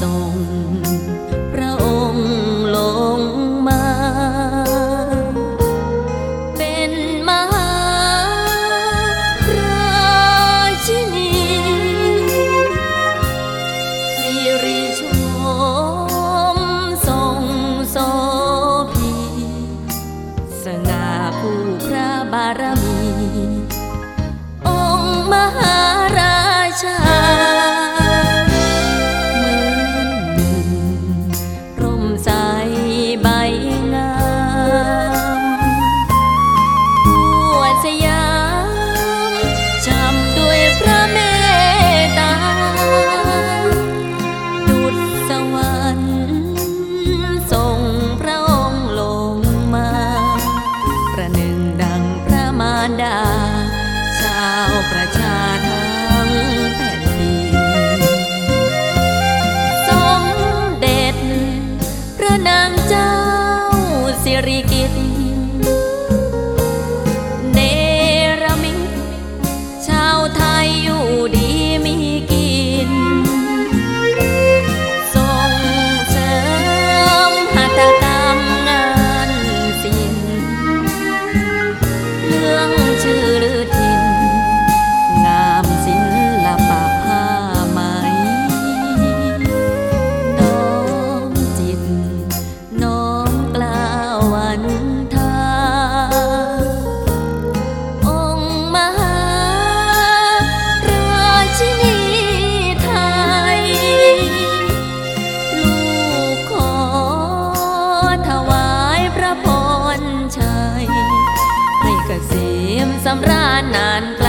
ส่ง พระองค์ลงมา เป็นมหาราชินีสิริชมทรงโสพี สง่าผู้พระบารมี สำราญนานไก